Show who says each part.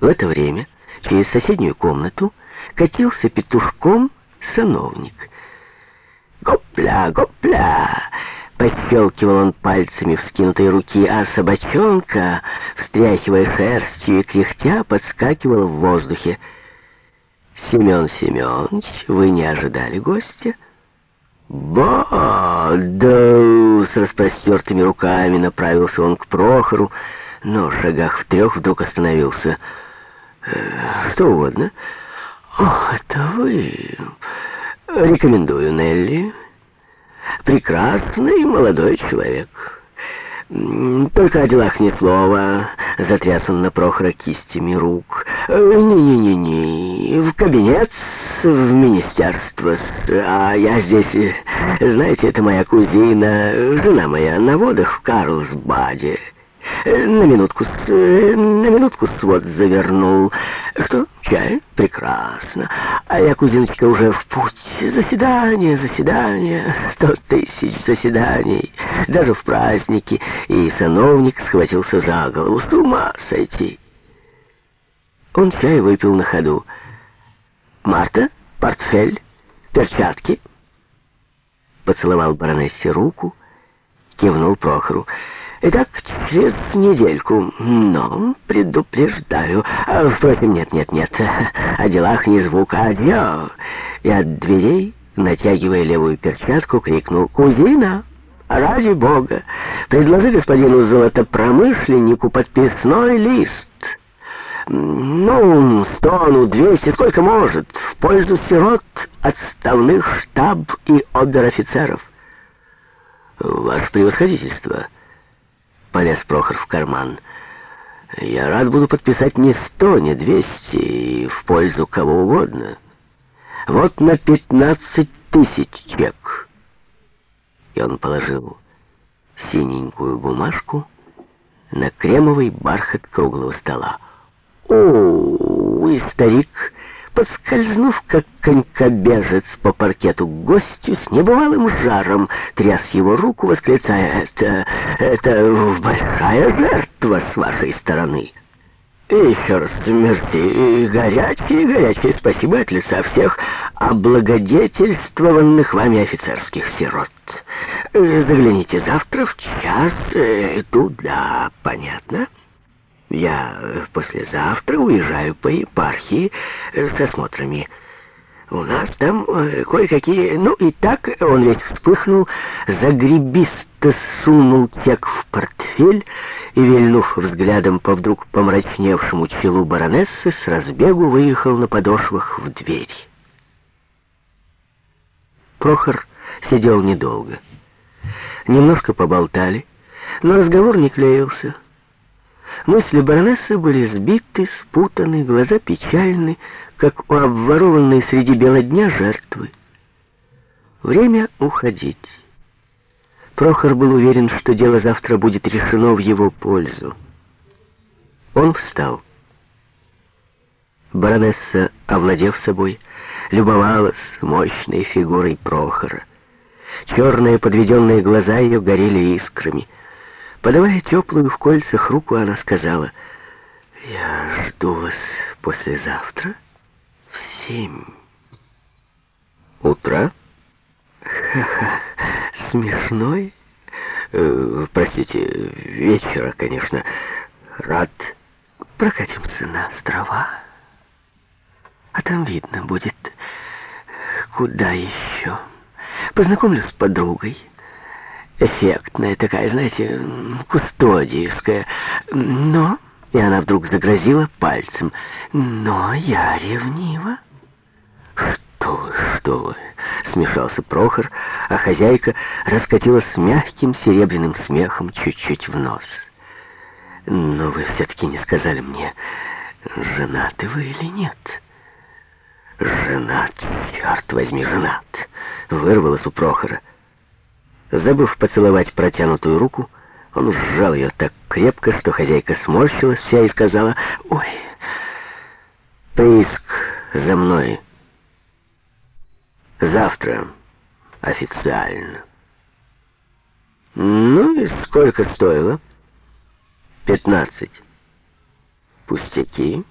Speaker 1: В это время через соседнюю комнату катился петушком сановник. «Гопля, гопля!» Пощелкивал он пальцами вскинутой руки, а собачонка, встряхивая шерстью и кряхтя, подскакивала в воздухе. «Семен Семенович, вы не ожидали гостя?» Да с распростертыми руками направился он к Прохору, но в шагах в трех вдруг остановился. «Э, «Что угодно?» «Ох, это вы!» «Рекомендую, Нелли. Прекрасный молодой человек». «Только о делах ни слова», — затряс он на Прохора кистями рук. «Не-не-не-не, в кабинет, в министерство, а я здесь, знаете, это моя кузина, жена моя, на водах в Карлсбаде». На минутку, на минутку свод завернул. Что, чай? Прекрасно. А я, кузиночка, уже в путь. Заседание, заседание, сто тысяч заседаний. Даже в праздники. И сановник схватился за голову. С ума сойти. Он чай выпил на ходу. Марта, портфель, перчатки. Поцеловал баронессе руку, кивнул Прохору. Итак, через недельку. Но, предупреждаю. А, впрочем, нет, нет, нет. О делах ни звука. Адьё. И от дверей, натягивая левую перчатку, крикнул «Кузина!» «Ради Бога! Предложи господину золотопромышленнику подписной лист!» «Ну, сто, ну, двести, сколько может, в пользу сирот, отставных штаб и обер-офицеров!» «Ваше превосходительство!» Полез Прохор в карман. «Я рад буду подписать не сто, не двести, и в пользу кого угодно. Вот на пятнадцать тысяч чек». И он положил синенькую бумажку на кремовый бархат круглого стола. «О, и старик!» Подскользнув, как конькобежец по паркету к гостю, с небывалым жаром тряс его руку, восклицая «Это... это большая жертва с вашей стороны». И еще раз, мерси, горячее, горячее спасибо от лица всех облагодетельствованных вами офицерских сирот. Загляните завтра в час э, туда, понятно?» Я послезавтра уезжаю по епархии э, с осмотрами. У нас там э, кое-какие... Ну, и так он весь вспыхнул, загребисто сунул чек в портфель и, вильнув взглядом по вдруг помрачневшему челу баронессы, с разбегу выехал на подошвах в дверь. Прохор сидел недолго. Немножко поболтали, но разговор не клеился. Мысли баронессы были сбиты, спутаны, глаза печальны, как у обворованной среди бела дня жертвы. Время уходить. Прохор был уверен, что дело завтра будет решено в его пользу. Он встал. Баронесса, овладев собой, любовалась мощной фигурой Прохора. Черные подведенные глаза ее горели искрами — Подавая теплую в кольцах руку, она сказала, «Я жду вас послезавтра в семь». «Утра?» «Ха-ха, смешной?» э, «Простите, вечера, конечно. Рад. Прокатимся на острова. А там видно будет, куда еще. Познакомлюсь с подругой» эффектная такая, знаете, кустодиевская. Но, и она вдруг загрозила пальцем, но я ревнива. Что вы, что вы, смешался Прохор, а хозяйка раскатилась с мягким серебряным смехом чуть-чуть в нос. Но вы все-таки не сказали мне, женаты вы или нет? Женат, черт возьми, женат, вырвалось у Прохора. Забыв поцеловать протянутую руку, он сжал ее так крепко, что хозяйка сморщилась вся и сказала, «Ой, прииск за мной. Завтра официально». «Ну и сколько стоило?» «Пятнадцать». «Пустяки».